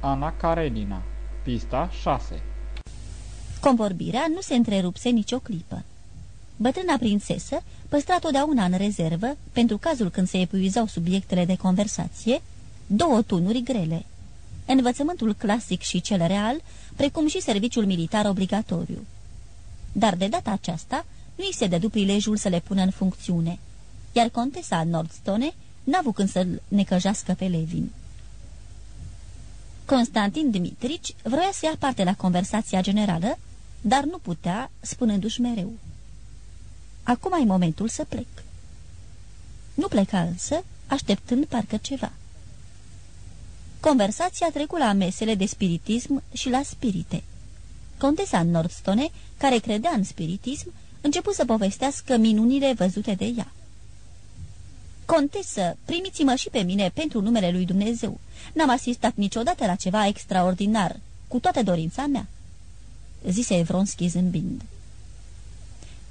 Ana Karenina Pista 6 Convorbirea nu se întrerupse nicio clipă. Bătrâna prințesă păstra totdeauna în rezervă, pentru cazul când se epuizau subiectele de conversație, două tunuri grele. Învățământul clasic și cel real, precum și serviciul militar obligatoriu. Dar de data aceasta nu i se dădu prilejul să le pună în funcțiune, iar contesa Nordstone n-a avut când să-l necăjească pe Levin. Constantin Dimitrici vroia să ia parte la conversația generală, dar nu putea, spunându-și mereu. Acum ai momentul să plec. Nu pleca însă, așteptând parcă ceva. Conversația trecu la mesele de spiritism și la spirite. Contesa Nordstone, care credea în spiritism, început să povestească minunile văzute de ea. Contesă, primiți-mă și pe mine pentru numele lui Dumnezeu. N-am asistat niciodată la ceva extraordinar, cu toată dorința mea," zise Evronski zâmbind.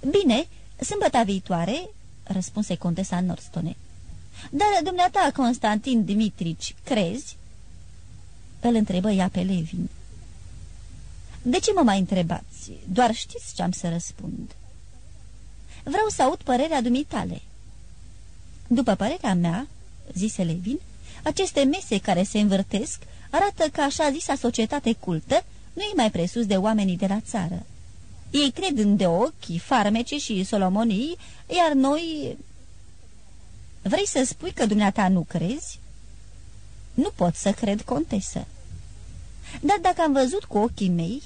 Bine, sâmbăta viitoare," răspunse contesa Norstone. Dar dumneata, Constantin Dimitrici, crezi?" Îl întrebă ea pe Levin. De ce mă mai întrebați? Doar știți ce am să răspund." Vreau să aud părerea dumitale." După părerea mea," zise Levin, aceste mese care se învârtesc arată că așa zisa societate cultă nu e mai presus de oamenii de la țară. Ei cred în de ochi, farmece și solomonii, iar noi... Vrei să spui că dumneata nu crezi? Nu pot să cred, contesă. Dar dacă am văzut cu ochii mei...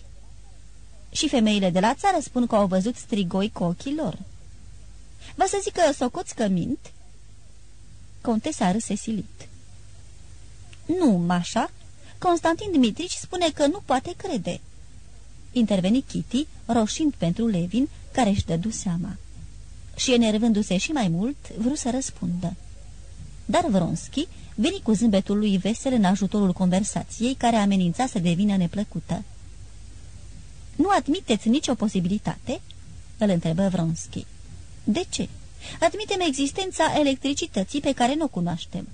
Și femeile de la țară spun că au văzut strigoi cu ochii lor. Vă să zic că socoți că mint? Contesa râse silit. Nu, Mașa, Constantin Dmitrici spune că nu poate crede. Interveni Kitty, roșind pentru Levin, care își dădu seama. Și enervându-se și mai mult, vrut să răspundă. Dar Vronski veni cu zâmbetul lui vesel în ajutorul conversației, care amenința să devină neplăcută. Nu admiteți nicio posibilitate?" îl întrebă Vronski. De ce?" Admitem existența electricității pe care nu o cunoaștem.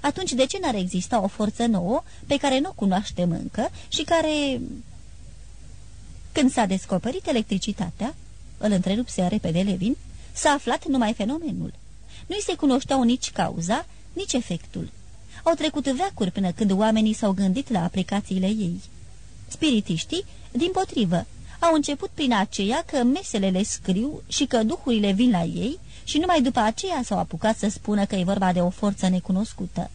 Atunci de ce n-ar exista o forță nouă pe care nu o cunoaștem încă și care... Când s-a descoperit electricitatea, îl întrerupse repede Levin, s-a aflat numai fenomenul. Nu-i se cunoșteau nici cauza, nici efectul. Au trecut veacuri până când oamenii s-au gândit la aplicațiile ei. Spiritiștii, din potrivă, au început prin aceea că mesele le scriu și că duhurile vin la ei și numai după aceea s-au apucat să spună că e vorba de o forță necunoscută.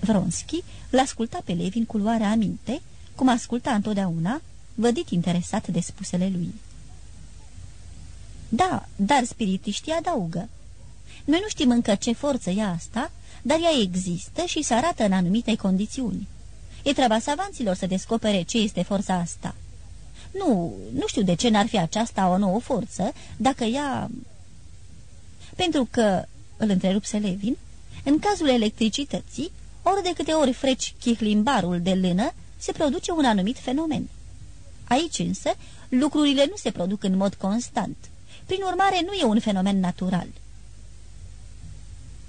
Vronski l-asculta pe Levin cu luare aminte, cum asculta întotdeauna, vădit interesat de spusele lui. Da, dar spiritiștii adaugă. Noi nu știm încă ce forță e asta, dar ea există și se arată în anumite condiții. E treaba savanților să descopere ce este forța asta. Nu, nu știu de ce n-ar fi aceasta o nouă forță, dacă ea... Pentru că, îl întrerupse Levin, în cazul electricității, ori de câte ori freci chihlimbarul de lână, se produce un anumit fenomen. Aici însă, lucrurile nu se produc în mod constant. Prin urmare, nu e un fenomen natural.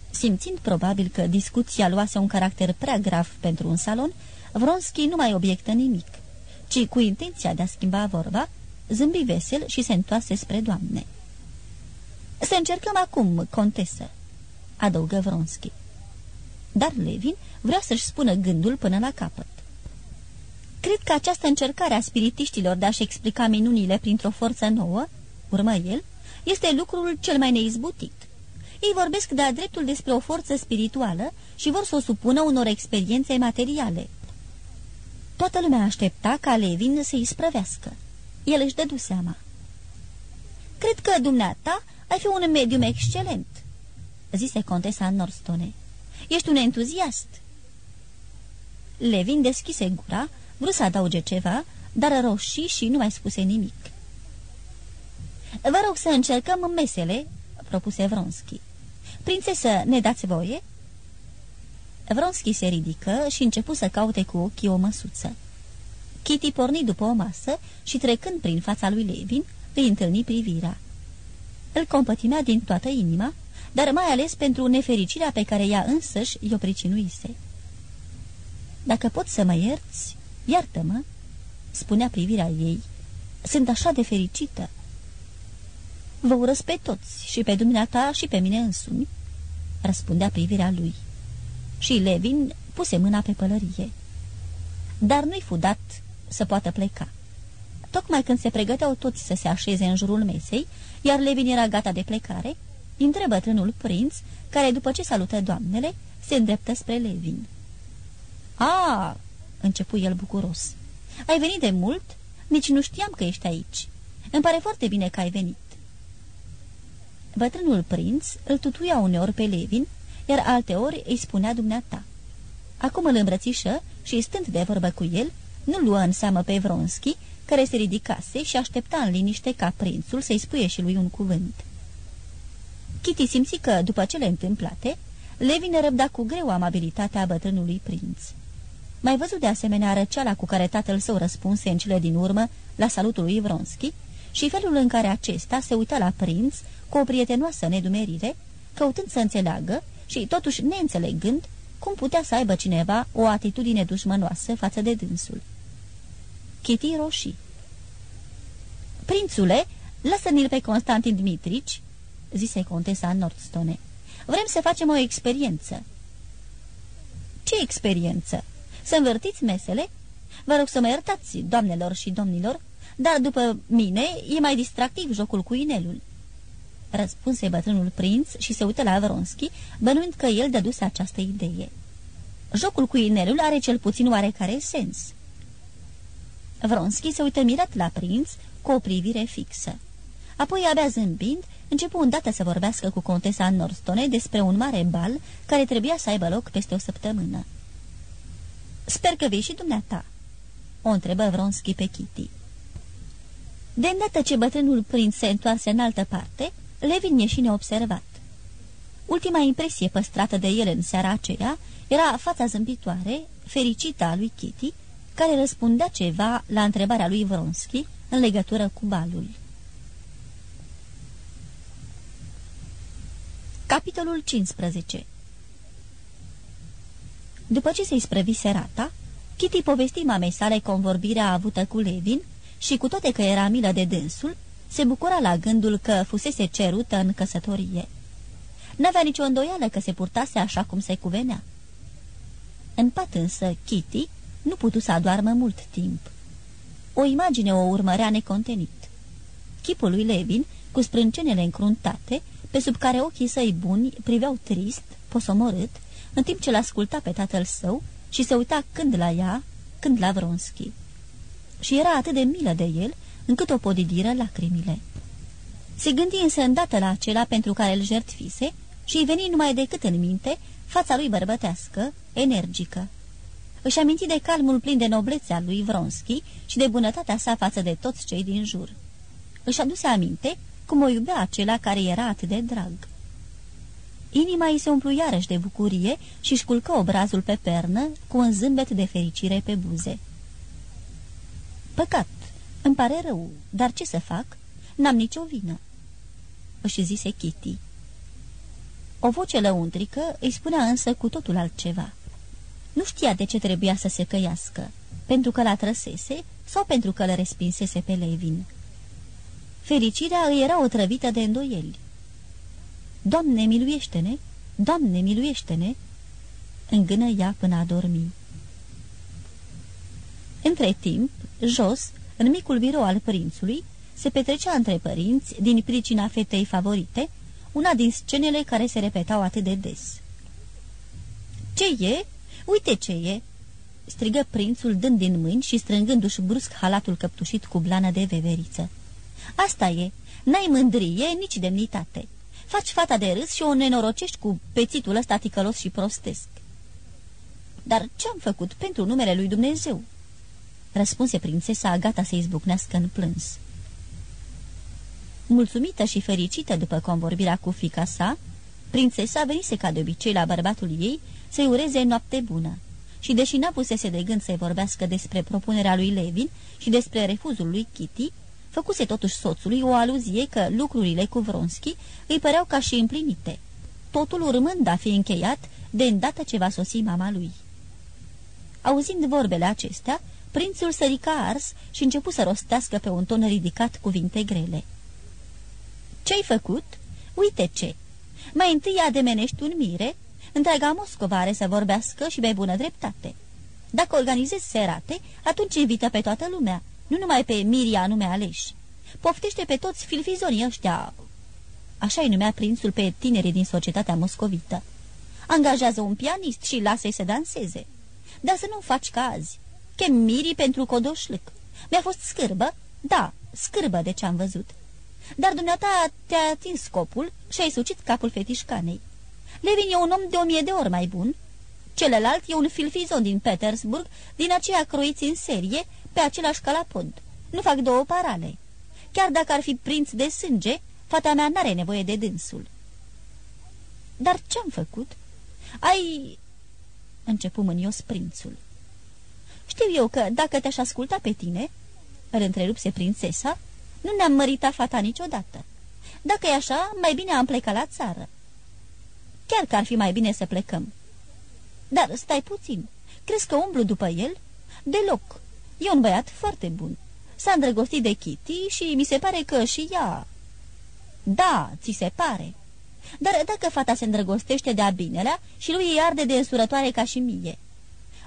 Simțind probabil că discuția luase un caracter prea grav pentru un salon, Vronski nu mai obiectă nimic ci cu intenția de a schimba vorba, zâmbi vesel și se întoarse spre doamne. Să încercăm acum, contesă," adăugă Vronski. Dar Levin vrea să-și spună gândul până la capăt. Cred că această încercare a spiritiștilor de a-și explica minunile printr-o forță nouă, urmă el, este lucrul cel mai neizbutit. Ei vorbesc de-a dreptul despre o forță spirituală și vor să o supună unor experiențe materiale, Toată lumea aștepta ca Levin să-i sprăvească. El își dădu seama. Cred că dumneata ai fi un medium excelent," zise contesa Norstone. Ești un entuziast." Levin deschise gura, vrut să adauge ceva, dar roșii și nu mai spuse nimic. Vă rog să încercăm mesele," propuse Vronski. Prințesă, ne dați voie?" Vronski se ridică și începu să caute cu ochii o măsuță. Kitty porni după o masă și trecând prin fața lui Levin, îi întâlni privirea. Îl compătimea din toată inima, dar mai ales pentru nefericirea pe care ea însăși i-o pricinuise. Dacă pot să mă ierți, iartă-mă, spunea privirea ei. Sunt așa de fericită. Vă urăsc pe toți, și pe dumneata și pe mine însumi, răspundea privirea lui. Și Levin puse mâna pe pălărie. Dar nu-i fu dat să poată pleca. Tocmai când se pregăteau toți să se așeze în jurul mesei, iar Levin era gata de plecare, intră bătrânul prinț, care, după ce salută doamnele, se îndreptă spre Levin. A, începu el bucuros. Ai venit de mult? Nici nu știam că ești aici. Îmi pare foarte bine că ai venit. Bătrânul prinț îl tutuia uneori pe Levin, iar alteori îi spunea dumneata. Acum îl îmbrățișă și, stând de vorbă cu el, nu luă în seamă pe Vronski, care se ridicase și aștepta în liniște ca prințul să-i spuie și lui un cuvânt. Kitty simți că, după cele întâmplate, Levin răbda cu greu amabilitatea bătrânului prinț. Mai văzut de asemenea răceala cu care tatăl său răspunse în cele din urmă la salutul lui Vronski și felul în care acesta se uita la prinț cu o prietenoasă nedumerire, căutând să înțeleagă și, totuși neînțelegând, cum putea să aibă cineva o atitudine dușmănoasă față de dânsul. Kitty roșii. Prințule, lasă-mi-l pe Constantin Dmitrici, zise contesa Nordstone. Vrem să facem o experiență. Ce experiență? Să învârtiți mesele? Vă rog să mă iertați, doamnelor și domnilor, dar după mine e mai distractiv jocul cu inelul. Răspunse bătrânul prinț și se uită la Vronski, bănuind că el dăduse această idee. Jocul cu inelul are cel puțin oarecare sens. Vronski se uită mirat la prinț cu o privire fixă. Apoi, abia zâmbind, începu îndată să vorbească cu contesa Norstone despre un mare bal care trebuia să aibă loc peste o săptămână. Sper că vei și dumneata," o întrebă Vronski pe Kitty. De îndată ce bătrânul prinț se întoarse în altă parte, Levin ieși neobservat. Ultima impresie păstrată de el în seara aceea era fața zâmbitoare, fericită a lui Kitty, care răspundea ceva la întrebarea lui Vronski în legătură cu balul. Capitolul 15 După ce se-i sprăvi serata, Kitty povesti mamei sale convorbirea avută cu Levin și cu toate că era milă de dânsul, se bucura la gândul că fusese cerută în căsătorie. N-avea nicio îndoială că se purtase așa cum se cuvenea. În pat însă, Kitty nu putu să adoarmă mult timp. O imagine o urmărea necontenit. Chipul lui Levin, cu sprâncenele încruntate, pe sub care ochii săi buni priveau trist, posomorât, în timp ce l-asculta pe tatăl său și se uita când la ea, când la Vronski. Și era atât de milă de el, încât o podidiră lacrimile. Se gândi însă îndată la acela pentru care îl jertfise și îi veni numai decât în minte fața lui bărbătească, energică. Își aminti de calmul plin de noblețe al lui Vronski și de bunătatea sa față de toți cei din jur. Își aduse aminte cum o iubea acela care era atât de drag. Inima îi se umplu iarăși de bucurie și își culcă obrazul pe pernă cu un zâmbet de fericire pe buze. Păcat, îmi pare rău, dar ce să fac? N-am nicio vină." Își zise Kitty. O voce lăuntrică îi spunea însă cu totul altceva. Nu știa de ce trebuia să se căiască, pentru că l-a trăsese sau pentru că l respinsese pe Levin. Fericirea îi era otrăvită de îndoieli. Doamne, miluiește-ne! Doamne, miluiește-ne!" îngână ea până a dormi. Între timp, jos, în micul birou al prințului, se petrecea între părinți, din pricina fetei favorite, una din scenele care se repetau atât de des. Ce e? Uite ce e!" strigă prințul dând din mâini și strângându-și brusc halatul căptușit cu blană de veveriță. Asta e, n-ai mândrie, nici demnitate. Faci fata de râs și o nenorocești cu pețitul ăsta ticălos și prostesc. Dar ce-am făcut pentru numele lui Dumnezeu?" Răspunse prințesa, gata să izbucnească în plâns. Mulțumită și fericită după convorbirea cu fica sa, prințesa venise ca de obicei la bărbatul ei să-i ureze noapte bună și deși n-a pusese de gând să-i vorbească despre propunerea lui Levin și despre refuzul lui Kitty, făcuse totuși soțului o aluzie că lucrurile cu Vronski îi păreau ca și împlinite, totul urmând a fi încheiat de îndată ce va sosi mama lui. Auzind vorbele acestea, prințul sărica ars și începu să rostească pe un ton ridicat cuvinte grele. Ce-ai făcut? Uite ce! Mai întâi ademenești un mire, întreaga Moscova are să vorbească și pe bună dreptate. Dacă organizezi serate, atunci invită pe toată lumea, nu numai pe mirii anume aleși. Poftește pe toți filfizonii ăștia, așa îi numea prințul pe tinerii din societatea moscovită. Angajează un pianist și lasă-i să danseze. Dar să nu faci caz. Chem mirii pentru codoșlâc. Mi-a fost scârbă? Da, scârbă de ce-am văzut. Dar dumneata te-a atins scopul și ai sucit capul fetișcanei. Levin e un om de o mie de ori mai bun. Celălalt e un filfizon din Petersburg, din aceea croiți în serie, pe același calapod. Nu fac două parale. Chiar dacă ar fi prinț de sânge, fata mea n-are nevoie de dânsul. Dar ce-am făcut? Ai... Începu mânios prințul. Știu eu că dacă te-aș asculta pe tine, îl întrerupse prințesa, nu ne-am măritat fata niciodată. Dacă e așa, mai bine am plecat la țară. Chiar că ar fi mai bine să plecăm. Dar stai puțin. Crezi că umblu după el? Deloc. E un băiat foarte bun. S-a îndrăgostit de Kitty și mi se pare că și ea... Da, ți se pare. Dar dacă fata se îndrăgostește de-a binelea și lui îi arde de însurătoare ca și mie.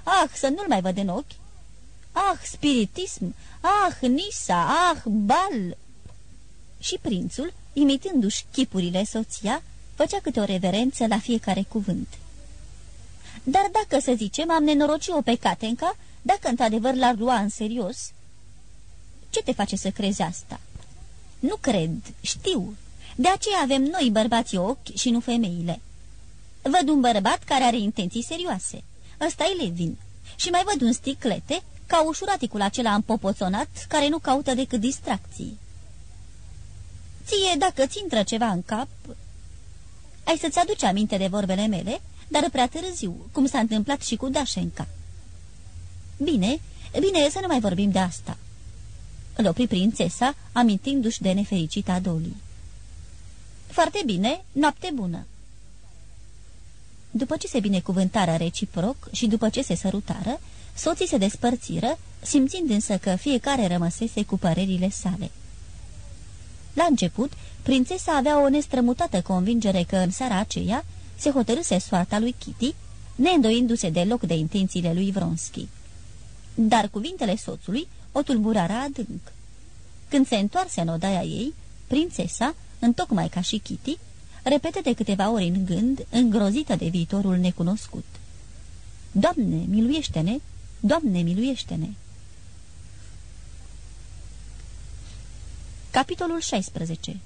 Ah, să nu-l mai văd în ochi. Ah, spiritism! Ah, Nisa! Ah, bal! Și prințul, imitându-și chipurile soția, făcea câte o reverență la fiecare cuvânt. Dar dacă, să zicem, am nenorocit-o pe Catenca, dacă într-adevăr l-ar lua în serios, ce te face să crezi asta? Nu cred, știu. De aceea avem noi bărbații ochi și nu femeile. Văd un bărbat care are intenții serioase. ăsta e Levin. Și mai văd un sticlete ca ușuraticul acela împopoțonat care nu caută decât distracții. Ție, dacă ți intră ceva în cap, ai să-ți aduci aminte de vorbele mele, dar prea târziu, cum s-a întâmplat și cu Dașenca. Bine, bine să nu mai vorbim de asta. Îl opri prințesa, amintindu-și de nefericita Dolly. Foarte bine, noapte bună. După ce se binecuvântară reciproc și după ce se sărutară, soții se despărțiră, simțind însă că fiecare rămăsese cu părerile sale. La început, prințesa avea o nestrămutată convingere că în seara aceea se hotărâse soarta lui Kitty, neîndoindu-se deloc de intențiile lui Vronski. Dar cuvintele soțului o tulburară adânc. Când se întoarse în odaia ei, prințesa, întocmai ca și Kitty, repete de câteva ori în gând, îngrozită de viitorul necunoscut. Doamne, miluiește-ne! Doamne, miluiește-ne! Capitolul 16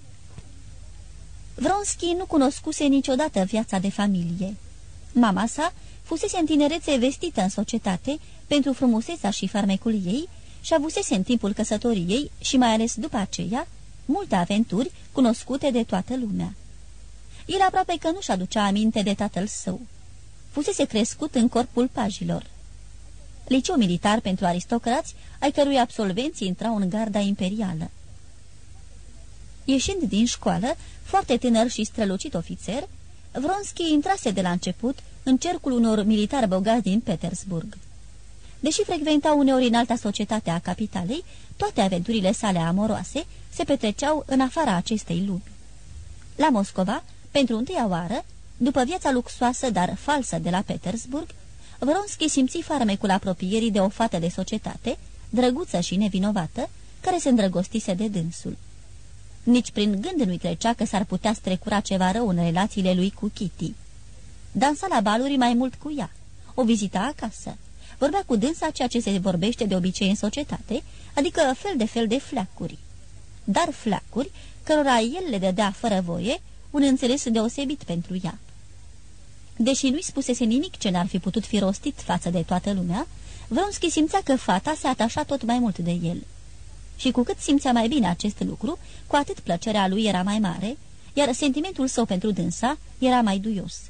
Vronski nu cunoscuse niciodată viața de familie. Mama sa fusese în tinerețe vestită în societate pentru frumusețea și farmecul ei și avusese în timpul căsătoriei și mai ales după aceea multe aventuri cunoscute de toată lumea. El aproape că nu-și aducea aminte de tatăl său. Fusese crescut în corpul pajilor. Liceu militar pentru aristocrați, ai cărui absolvenții intrau în garda imperială. Ieșind din școală, foarte tânăr și strălucit ofițer, Vronski intrase de la început în cercul unor militari bogați din Petersburg. Deși frecventa uneori în alta societate a capitalei, toate aventurile sale amoroase se petreceau în afara acestei lumi. La Moscova, pentru întâia oară, după viața luxoasă, dar falsă de la Petersburg, Vronski simți farmecul apropierii de o fată de societate, drăguță și nevinovată, care se îndrăgostise de dânsul. Nici prin gând nu-i trecea că s-ar putea strecura ceva rău în relațiile lui cu Kitty. Dansa la baluri mai mult cu ea, o vizita acasă, vorbea cu dânsa ceea ce se vorbește de obicei în societate, adică fel de fel de flacuri. Dar flacuri, cărora el le dădea fără voie, un înțeles deosebit pentru ea. Deși nu-i spusese nimic ce n-ar fi putut fi rostit față de toată lumea, Vronski simțea că fata se atașa tot mai mult de el. Și cu cât simțea mai bine acest lucru, cu atât plăcerea lui era mai mare, iar sentimentul său pentru dânsa era mai duios.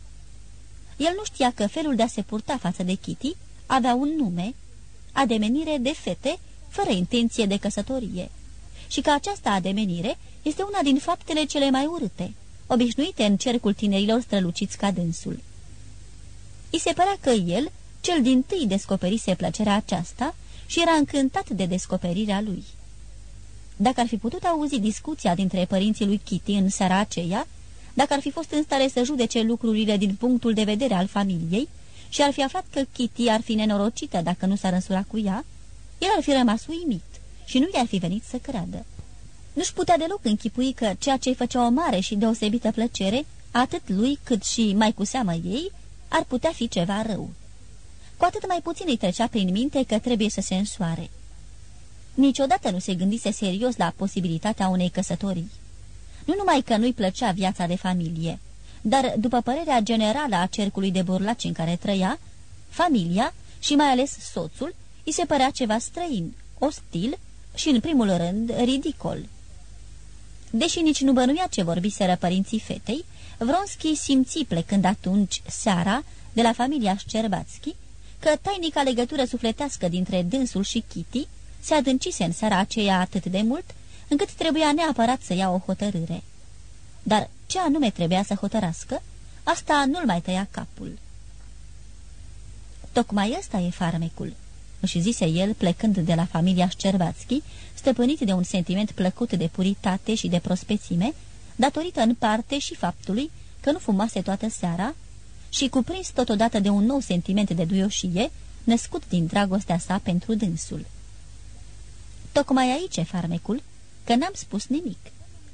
El nu știa că felul de a se purta față de Kitty avea un nume, ademenire de fete, fără intenție de căsătorie, și că această ademenire este una din faptele cele mai urâte, obișnuite în cercul tinerilor străluciți ca dânsul. I se părea că el, Cel din tâi descoperise plăcerea aceasta și era încântat de descoperirea lui. Dacă ar fi putut auzi discuția dintre părinții lui Kitty în seara aceea, dacă ar fi fost în stare să judece lucrurile din punctul de vedere al familiei și ar fi aflat că Kitty ar fi nenorocită dacă nu s-ar însura cu ea, el ar fi rămas uimit și nu i-ar fi venit să creadă. Nu-și putea deloc închipui că ceea ce îi făcea o mare și deosebită plăcere, atât lui cât și mai cu seamă ei, ar putea fi ceva rău. Cu atât mai puțin îi trecea prin minte că trebuie să se însoare. Niciodată nu se gândise serios la posibilitatea unei căsătorii. Nu numai că nu-i plăcea viața de familie, dar, după părerea generală a cercului de burlaci în care trăia, familia și mai ales soțul îi se părea ceva străin, ostil și, în primul rând, ridicol. Deși nici nu bănuia ce vorbiseră părinții fetei, Vronski simți plecând atunci, seara, de la familia Șcerbațchi, că tainica legătură sufletească dintre dânsul și Kitty se adâncise în seara aceea atât de mult, încât trebuia neapărat să ia o hotărâre. Dar ce anume trebuia să hotărască, asta nu-l mai tăia capul. Tocmai ăsta e farmecul, își zise el plecând de la familia Șcerbațchi, stăpânit de un sentiment plăcut de puritate și de prospețime, datorită în parte și faptului că nu fumase toată seara și cuprins totodată de un nou sentiment de duioșie, născut din dragostea sa pentru dânsul. Tocmai aici e farmecul, că n-am spus nimic.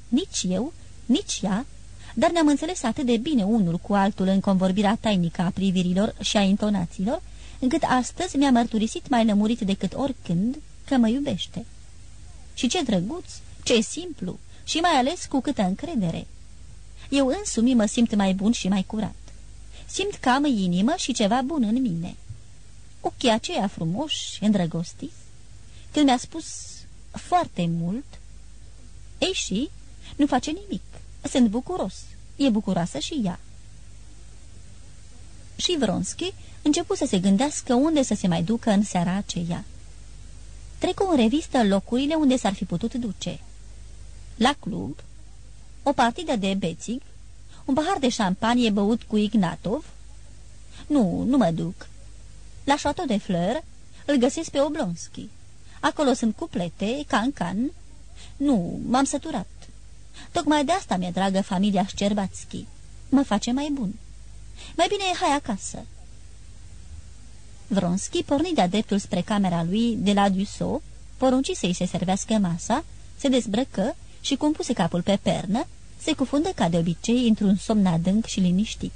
Nici eu, nici ea, dar ne-am înțeles atât de bine unul cu altul în convorbirea tainică a privirilor și a intonațiilor, încât astăzi mi-a mărturisit mai lămurit decât oricând că mă iubește. Și ce drăguț, ce simplu și mai ales cu câtă încredere. Eu însumi mă simt mai bun și mai curat. Simt că am inimă și ceva bun în mine. Ochii aceia frumoși, îndrăgostiți, când mi-a spus foarte mult, ei și nu face nimic. Sunt bucuros. E bucuroasă și ea. Și Vronski începu să se gândească unde să se mai ducă în seara aceea. Trecu în revistă locurile unde s-ar fi putut duce. La club, o partidă de bețig, un pahar de șampanie băut cu Ignatov. Nu, nu mă duc. La Chateau de Fleur îl găsesc pe Oblonski. Acolo sunt cuplete, can-can. Nu, m-am săturat. Tocmai de asta mi-e dragă familia Șcerbațchi. Mă face mai bun. Mai bine hai acasă. Vronski porni de-a dreptul spre camera lui de la Dussault, porunci să-i se servească masa, se dezbrăcă și, cum puse capul pe pernă, se cufundă ca de obicei într-un somn adânc și liniștit.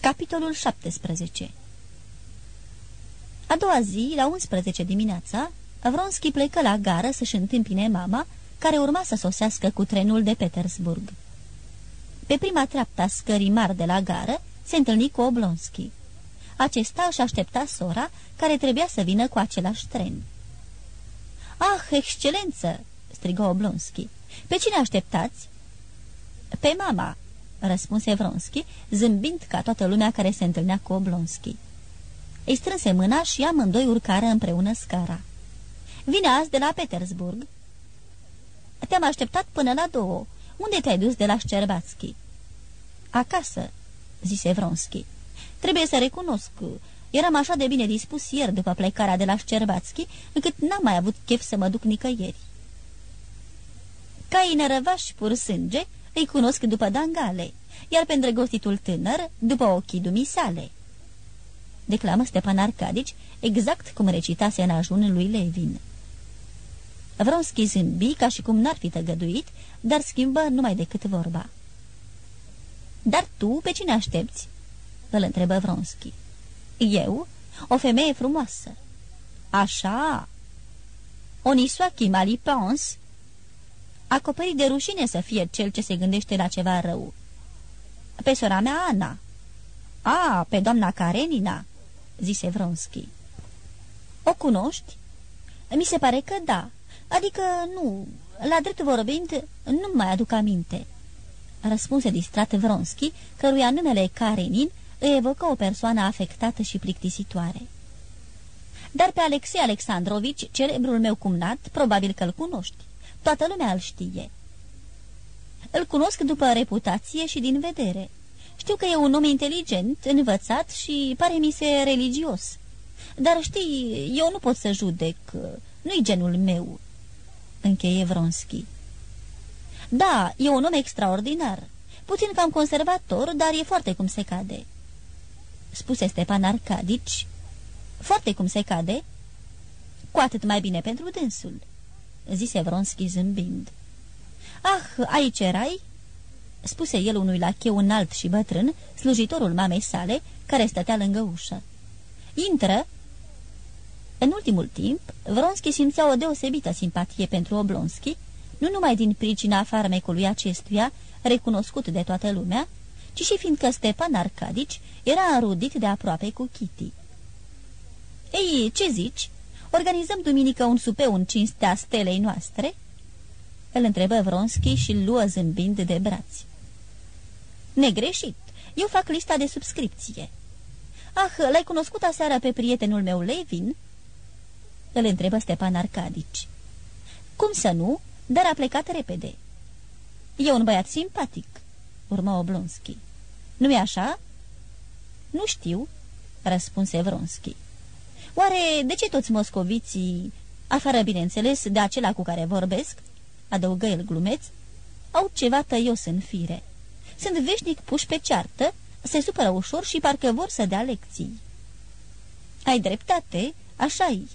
Capitolul 17 A doua zi, la 11 dimineața, Vronski plecă la gară să-și întâmpine mama, care urma să sosească cu trenul de Petersburg. Pe prima treaptă a scării mari de la gară se întâlni cu Oblonski. Acesta își aștepta sora, care trebuia să vină cu același tren. Ah, excelență!" strigă Oblonski. Pe cine așteptați?" Pe mama," răspunse Vronski, zâmbind ca toată lumea care se întâlnea cu Oblonski. Îi strânse mâna și amândoi urcară împreună scara. Vine azi de la Petersburg." Te-am așteptat până la două. Unde te-ai dus de la Șcerbațchi?" Acasă," zise Vronski. Trebuie să recunosc, eram așa de bine dispus ieri după plecarea de la Șcerbațchi, încât n-am mai avut chef să mă duc nicăieri. Caii nărăvași pur sânge îi cunosc după dangale, iar pe îndrăgostitul tânăr după ochii dumisale. Declamă Stepan Arcadici, exact cum recitase în ajun lui Levin. Vronski zâmbi ca și cum n-ar fi tăgăduit, dar schimbă numai decât vorba. Dar tu pe cine aștepți?" îl întrebă Vronski. Eu? O femeie frumoasă." Așa." Onisoachi mali pens?" Acoperit de rușine să fie cel ce se gândește la ceva rău." Pe sora mea Ana." A, pe doamna Karenina," zise Vronski. O cunoști?" Mi se pare că da. Adică nu, la drept vorbind, nu mai aduc aminte." Răspunse distrat Vronski, căruia numele Karenin îi evocă o persoană afectată și plictisitoare. Dar pe Alexei Alexandrovici, celebrul meu cumnat, probabil că îl cunoști. Toată lumea îl știe. Îl cunosc după reputație și din vedere. Știu că e un om inteligent, învățat și pare mi se religios. Dar știi, eu nu pot să judec, nu-i genul meu." Încheie Vronski. Da, e un om extraordinar. Puțin cam conservator, dar e foarte cum se cade." Spuse Stepan Arcadici. Foarte cum se cade?" Cu atât mai bine pentru dânsul," zise Vronski zâmbind. Ah, aici erai?" spuse el unui lacheu înalt și bătrân, slujitorul mamei sale, care stătea lângă ușă. Intră!" În ultimul timp, Vronski simțea o deosebită simpatie pentru Oblonski, nu numai din pricina farmecului acestuia, recunoscut de toată lumea, ci și fiindcă Stepan Arcadici era înrudit de aproape cu Kitty. Ei, ce zici? Organizăm duminică un supeu în cinstea stelei noastre?" Îl întrebă Vronski și îl luă zâmbind de brați. Negreșit. Eu fac lista de subscripție." Ah, l-ai cunoscut aseară pe prietenul meu Levin?" Îl întrebă Stepan Arcadici. Cum să nu? Dar a plecat repede." E un băiat simpatic," urmă Oblonski. Nu-i așa?" Nu știu," răspunse Vronski. Oare de ce toți moscoviții, afară bineînțeles de acela cu care vorbesc, adăugă el glumeț, au ceva tăios în fire. Sunt veșnic puși pe ceartă, se supără ușor și parcă vor să dea lecții. Ai dreptate, așa-i,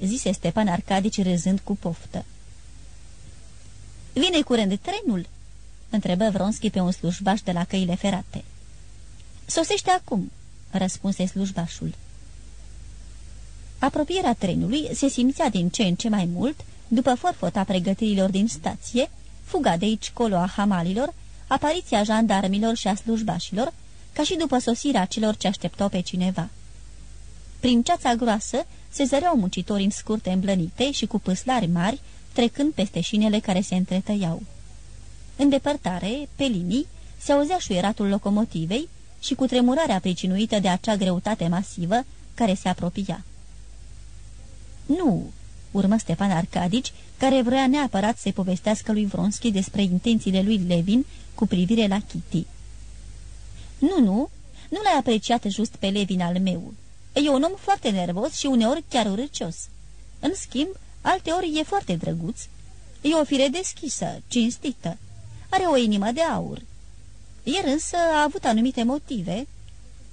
zise Stepan Arcadici râzând cu poftă. Vine curând trenul?" Întrebă Vronski pe un slujbaș de la căile ferate. Sosește acum," răspunse slujbașul. Apropierea trenului se simțea din ce în ce mai mult, după forfota pregătirilor din stație, fuga de aici colo a hamalilor, apariția jandarmilor și a slujbașilor, ca și după sosirea celor ce așteptau pe cineva. Prin ceața groasă se zăreau muncitori în scurte îmblănite și cu păslari mari, trecând peste șinele care se întretăiau. În depărtare, pe linii, se auzea șuieratul locomotivei și cu tremurarea pricinuită de acea greutate masivă care se apropia. Nu, urmă Stefan Arcadici, care vrea neapărat să-i povestească lui Vronski despre intențiile lui Levin cu privire la Kitty. Nu, nu, nu l-ai apreciat just pe Levin al meu. E un om foarte nervos și uneori chiar urâcios. În schimb, alteori e foarte drăguț. E o fire deschisă, cinstită. Are o inimă de aur. El însă a avut anumite motive.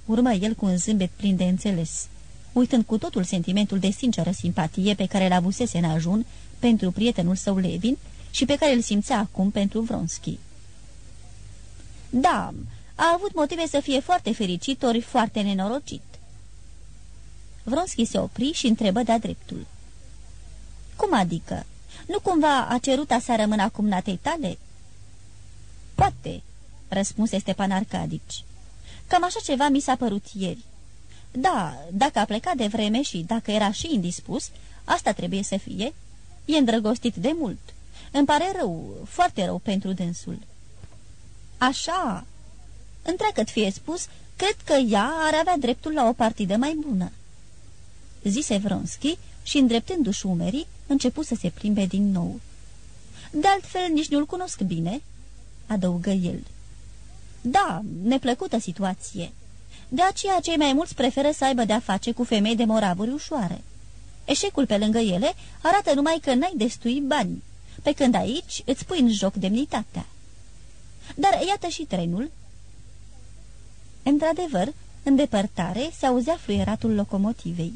Urmă el cu un zâmbet plin de înțeles uitând cu totul sentimentul de sinceră simpatie pe care l avusese în ajun pentru prietenul său Levin și pe care îl simțea acum pentru Vronski. Da, a avut motive să fie foarte fericit ori foarte nenorocit. Vronski se opri și întrebă de-a dreptul. Cum adică? Nu cumva a cerut aseară mâna cumnatei tale?" Poate," răspunse Stepan Arcadici. Cam așa ceva mi s-a părut ieri. Da, dacă a plecat de vreme și dacă era și indispus, asta trebuie să fie. E îndrăgostit de mult. Îmi pare rău, foarte rău pentru dânsul. Așa. Întreagăt fie spus, cred că ea ar avea dreptul la o partidă mai bună. Zise Vronski și, îndreptându-și umerii, începu să se plimbe din nou. De altfel, nici nu-l cunosc bine, adăugă el. Da, neplăcută situație. De aceea cei mai mulți preferă să aibă de-a face cu femei de moravuri ușoare. Eșecul pe lângă ele arată numai că n-ai destui bani, pe când aici îți pui în joc demnitatea. Dar iată și trenul. Într-adevăr, în depărtare se auzea fluieratul locomotivei.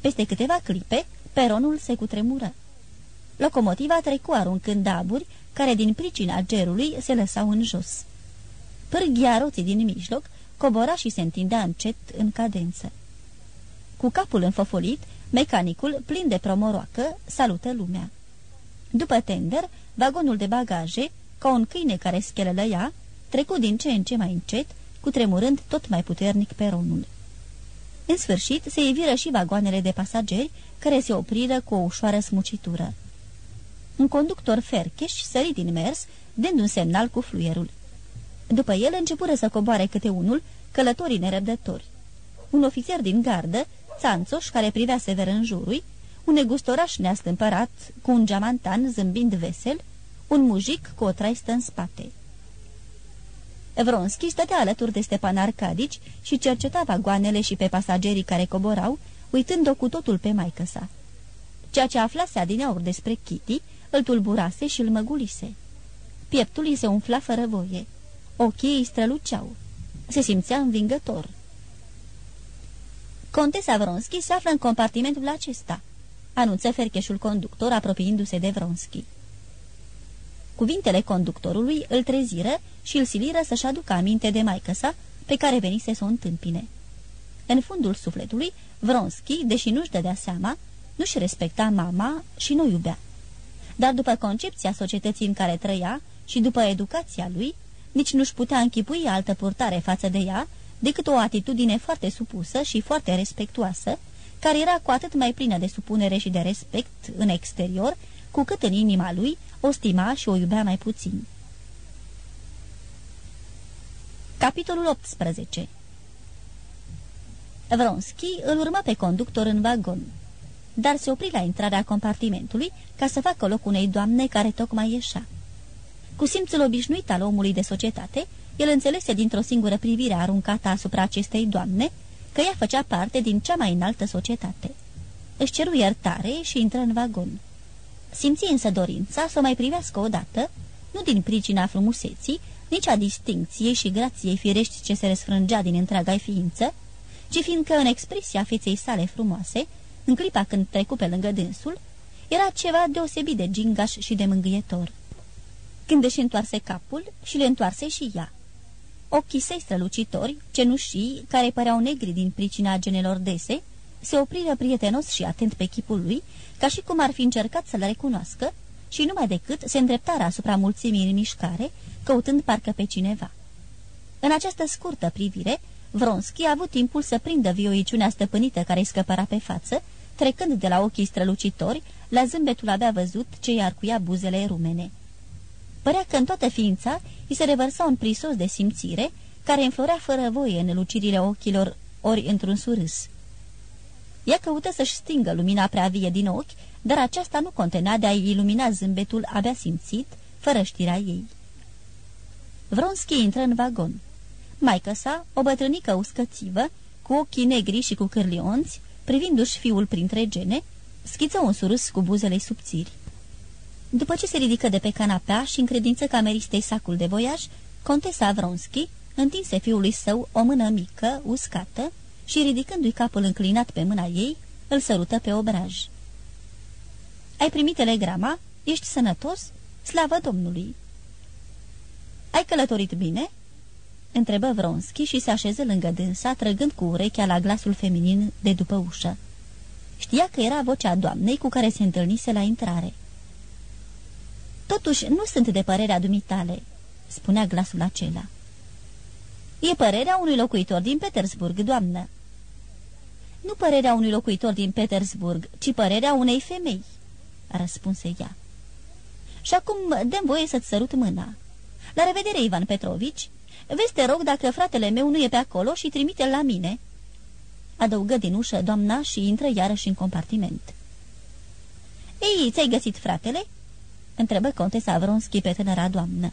Peste câteva clipe, peronul se cutremură. Locomotiva trecu aruncând aburi, care din pricina gerului se lăsau în jos. Pârghia roții din mijloc cobora și se întindea încet în cadență. Cu capul înfăfolit, mecanicul, plin de promoroacă, salută lumea. După tender, vagonul de bagaje, ca un câine care schelălăia, trecu din ce în ce mai încet, cu tremurând tot mai puternic peronul. În sfârșit, se eviră și vagoanele de pasageri, care se opriră cu o ușoară smucitură. Un conductor fercheș sări din mers, dând un semnal cu fluierul. După el începură să coboare câte unul, călătorii nerăbdători. Un ofițer din gardă, țanțoș, care privea sever în jurul, un negustoraș neastâmpărat, cu un geamantan zâmbind vesel, un mujic cu o traistă în spate. Vronski stătea alături de Stepan Arcadici și cerceta vagoanele și pe pasagerii care coborau, uitând-o cu totul pe maică sa. Ceea ce aflase adineauri despre Kitty îl tulburase și îl măgulise. Pieptul îi se umfla fără voie. Ochii îi străluceau. Se simțea învingător. Contesa Vronski se află în compartimentul acesta, anunță fercheșul conductor apropiindu-se de Vronski. Cuvintele conductorului îl treziră și îl siliră să-și aducă aminte de maică sa, pe care venise să o întâmpine. În fundul sufletului, Vronski, deși nu-și dădea seama, nu-și respecta mama și nu iubea. Dar după concepția societății în care trăia și după educația lui, nici nu-și putea închipui altă purtare față de ea decât o atitudine foarte supusă și foarte respectuoasă, care era cu atât mai plină de supunere și de respect în exterior, cu cât în inima lui o stima și o iubea mai puțin. Capitolul 18 Vronski îl urmă pe conductor în vagon, dar se opri la intrarea compartimentului ca să facă loc unei doamne care tocmai ieșea. Cu simțul obișnuit al omului de societate, el înțelese dintr-o singură privire aruncată asupra acestei doamne că ea făcea parte din cea mai înaltă societate. Își ceru iertare și intră în vagon. Simți însă dorința să o mai privească odată, nu din pricina frumuseții, nici a distincției și grației firești ce se răsfrângea din întreaga ființă, ci fiindcă în expresia feței sale frumoase, în clipa când trecu pe lângă dânsul, era ceva deosebit de gingaș și de mângâietor. Când își întoarse capul și le întoarse și ea. Ochii săi strălucitori, cenușii, care păreau negri din pricina genelor dese, se opriră prietenos și atent pe chipul lui, ca și cum ar fi încercat să-l recunoască, și numai decât se îndreptară asupra mulțimii în mișcare, căutând parcă pe cineva. În această scurtă privire, Vronski a avut timpul să prindă vioiciunea stăpânită care îi scăpăra pe față, trecând de la ochii strălucitori la zâmbetul abia văzut ce i-ar cuia buzele rumene. Părea că în toată ființa îi se revărsa un prisos de simțire, care înflorea fără voie în lucirile ochilor, ori într-un surâs. Ea căută să-și stingă lumina prea vie din ochi, dar aceasta nu contenea de a-i ilumina zâmbetul abia simțit, fără știrea ei. Vronski intră în vagon. Maică sa, o bătrânică uscățivă, cu ochii negri și cu cârlionți, privindu-și fiul printre gene, schiță un surâs cu buzele subțiri. După ce se ridică de pe canapea și încredință cameristei sacul de voiaj, contesa Vronski întinse fiului său o mână mică, uscată, și ridicându-i capul înclinat pe mâna ei, îl sărută pe obraj. Ai primit telegrama? Ești sănătos? Slavă Domnului!" Ai călătorit bine?" Întrebă Vronski și se așeză lângă dânsa, trăgând cu urechea la glasul feminin de după ușă. Știa că era vocea doamnei cu care se întâlnise la intrare. Totuși, nu sunt de părerea dumitale," spunea glasul acela. E părerea unui locuitor din Petersburg, doamnă." Nu părerea unui locuitor din Petersburg, ci părerea unei femei," răspunse ea. Și acum dăm voie să-ți sărut mâna. La revedere, Ivan Petrovici. Vezi, te rog, dacă fratele meu nu e pe acolo și trimite-l la mine." Adăugă din ușă doamna și intră iarăși în compartiment. Ei, ți-ai găsit fratele?" întrebă contesa Vronski pe tânăra doamnă.